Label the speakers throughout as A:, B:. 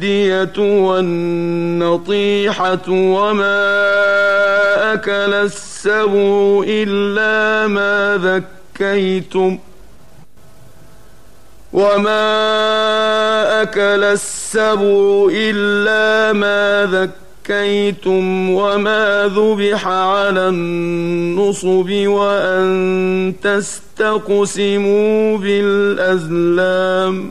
A: والمتردية والنطيحة وما أكل السبع إلا ما ذكيتم وما أكل السبع إلا ما ذكيتم زكيتم وما ذبح على النصب وأن تستقسموا بالأزلام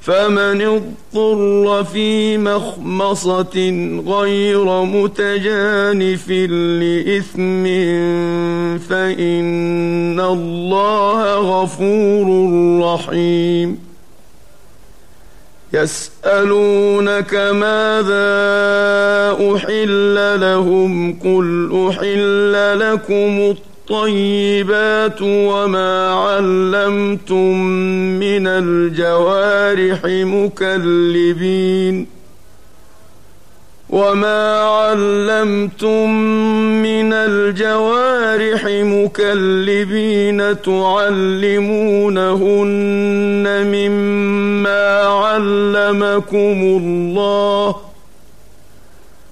A: فمن اضطر في مخمصة غير متجانف لإثم فإن الله غفور رحيم. يسألونك ماذا أحل لهم قل أحل لكم الطيبات وما علمتم من الجوارح مكلبين وما علمتم من الجوارح مكلبين تعلمونهن مما علمكم الله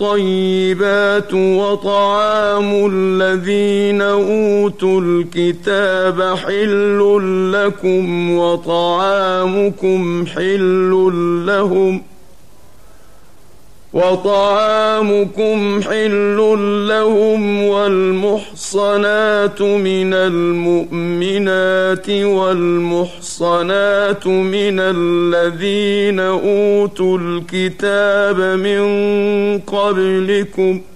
A: الطيبات وطعام الذين أوتوا الكتاب حل لكم وطعامكم حل لهم ۖ وطعامكم حل لهم والمحصنات من المؤمنات والمحصنات من الذين أوتوا الكتاب من قبلكم ۖ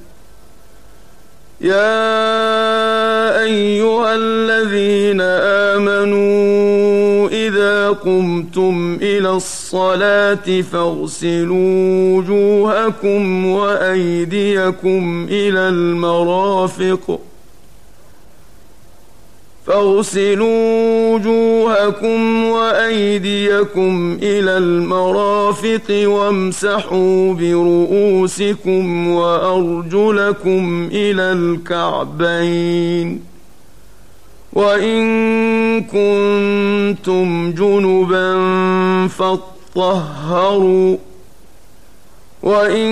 A: يا أيها الذين آمنوا إذا قمتم إلى الصلاة فاغسلوا وجوهكم وأيديكم إلى المرافق فاغسلوا وجوهكم وأيديكم إلى المرافق وامسحوا برؤوسكم وأرجلكم إلى الكعبين وإن كنتم جنبا فاطهروا وإن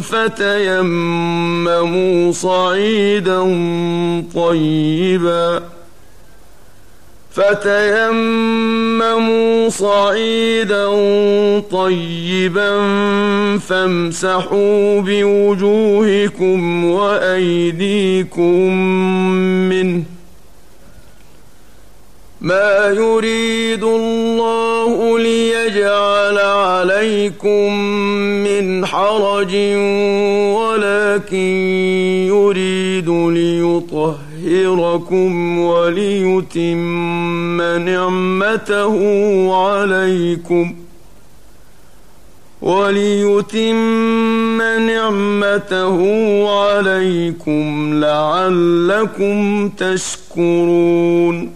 A: فتيمموا صعيدا طيبا. فتيمموا صعيدا طيبا فامسحوا بوجوهكم وأيديكم منه. ما يريد الله ليجعل عليكم من حرج ولكن يريد ليطهركم وليتم نعمته عليكم وليتم نعمته عليكم لعلكم تشكرون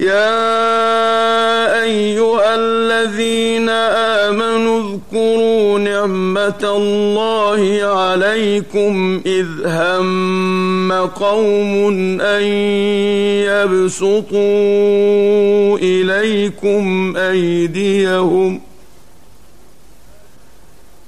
A: يا أيها الذين آمنوا اذكروا نعمة الله عليكم إذ هم قوم أن يبسطوا إليكم أيديهم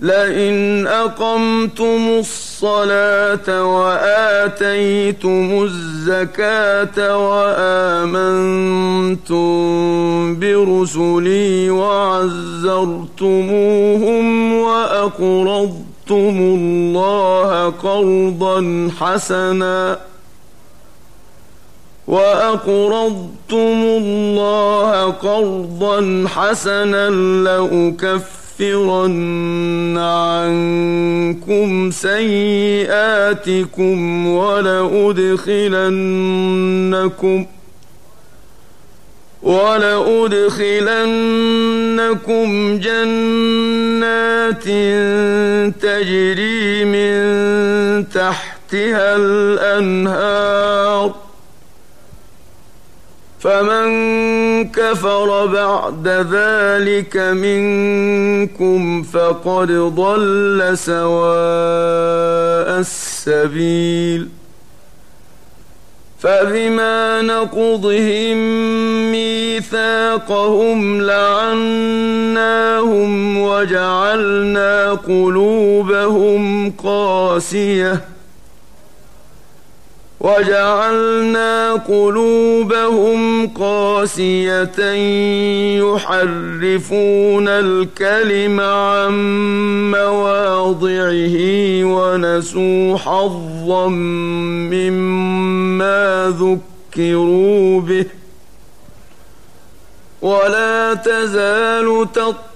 A: لئن أقمتم الصلاة وآتيتم الزكاة وآمنتم برسلي وعزرتموهم وأقرضتم الله قرضا حسنا وأقرضتم الله قرضا حسنا لأكفر لأكفرن عنكم سيئاتكم ولأدخلنكم ولأدخلنكم جنات تجري من تحتها الأنهار فمن كفر بعد ذلك منكم فقد ضل سواء السبيل. فبما نقضهم ميثاقهم لعناهم وجعلنا قلوبهم قاسية. وجعلنا قلوبهم قاسية يحرفون الكلم عن مواضعه ونسوا حظا مما ذكروا به. ولا تزال تطلع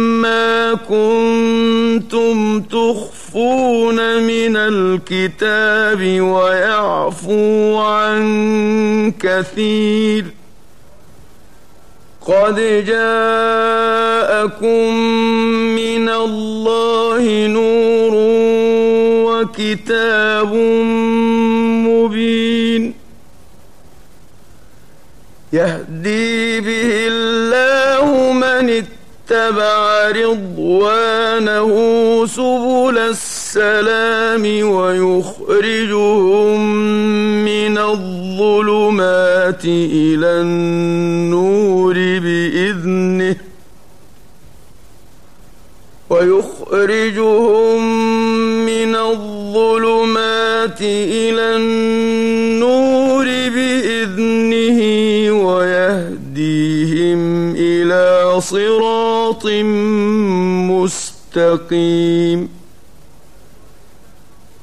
A: كنتم تخفون من الكتاب ويعفو عن كثير قد جاءكم من الله نور وكتاب مبين يهدي سبل السلام ويخرجهم من الظلمات إلى النور بإذنه ويخرجهم من الظلمات إلى النور صراط مستقيم.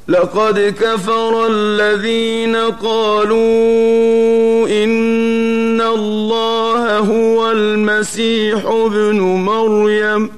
A: لقد كفر الذين قالوا إن الله هو المسيح ابن مريم.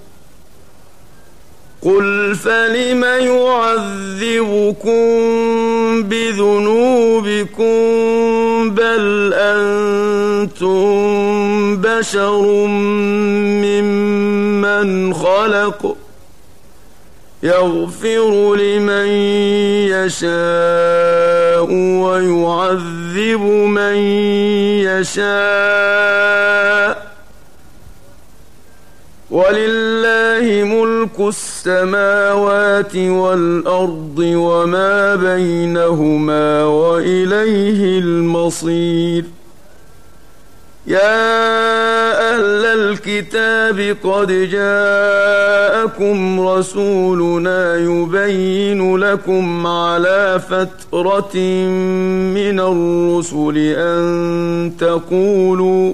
A: قل فلم يعذبكم بذنوبكم بل أنتم بشر ممن خلق يغفر لمن يشاء ويعذب من يشاء ولله ملك السماوات والأرض وما بينهما وإليه المصير. يا أهل الكتاب قد جاءكم رسولنا يبين لكم على فترة من الرسل أن تقولوا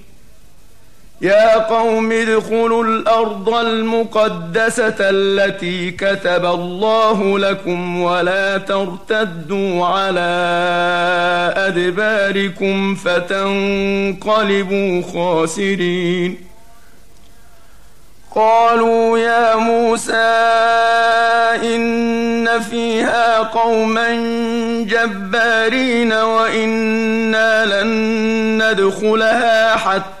A: يا قوم ادخلوا الأرض المقدسة التي كتب الله لكم ولا ترتدوا على أدباركم فتنقلبوا خاسرين. قالوا يا موسى إن فيها قوما جبارين وإنا لن ندخلها حتى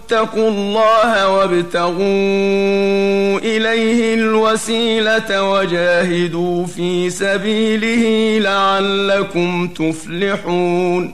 A: اتقوا الله وابتغوا إليه الوسيلة وجاهدوا في سبيله لعلكم تفلحون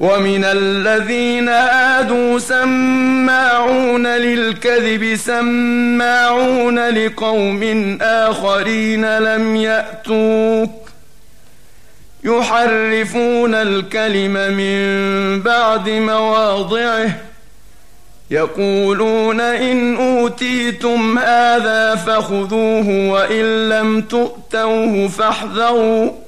A: ومن الذين هادوا سماعون للكذب سماعون لقوم آخرين لم يأتوك. يحرفون الكلم من بعد مواضعه. يقولون إن أوتيتم هذا فخذوه وإن لم تؤتوه فاحذروا.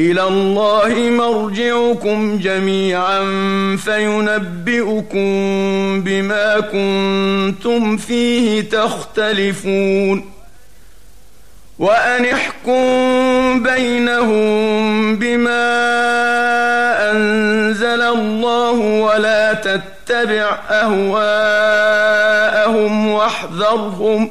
A: إلى الله مرجعكم جميعا فينبئكم بما كنتم فيه تختلفون. وأن احكم بينهم بما أنزل الله ولا تتبع أهواءهم واحذرهم ۖ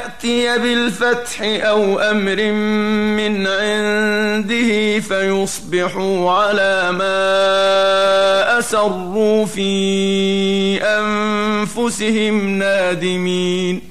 A: يأتي بالفتح أو أمر من عنده فيصبحوا على ما أسروا في أنفسهم نادمين.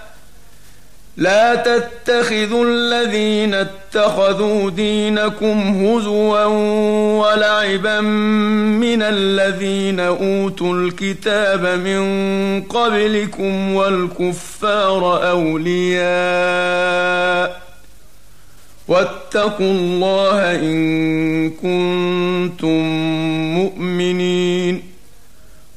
A: لا تتخذوا الذين اتخذوا دينكم هزوا ولعبا من الذين أوتوا الكتاب من قبلكم والكفار أولياء واتقوا الله إن كنتم مؤمنين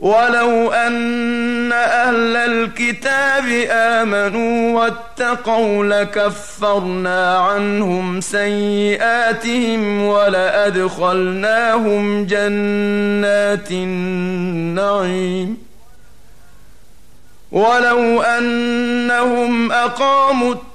A: ولو أن أهل الكتاب آمنوا واتقوا لكفرنا عنهم سيئاتهم ولأدخلناهم جنات النعيم ولو أنهم أقاموا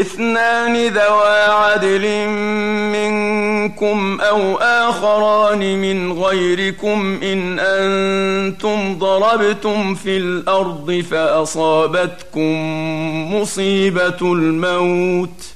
A: اثنان ذوى عدل منكم أو آخران من غيركم إن أنتم ضربتم في الأرض فأصابتكم مصيبة الموت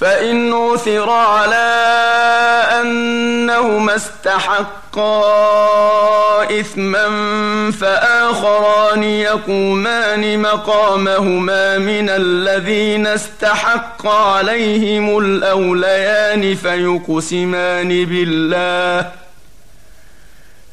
A: فإن عثر على أنهما استحقا إثما فآخران يقومان مقامهما من الذين استحق عليهم الأوليان فيقسمان بالله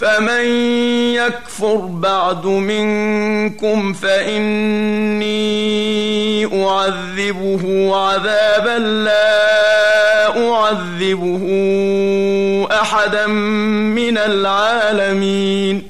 A: فمن يكفر بعد منكم فاني اعذبه عذابا لا اعذبه احدا من العالمين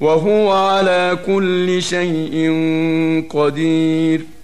A: وهو على كل شيء قدير.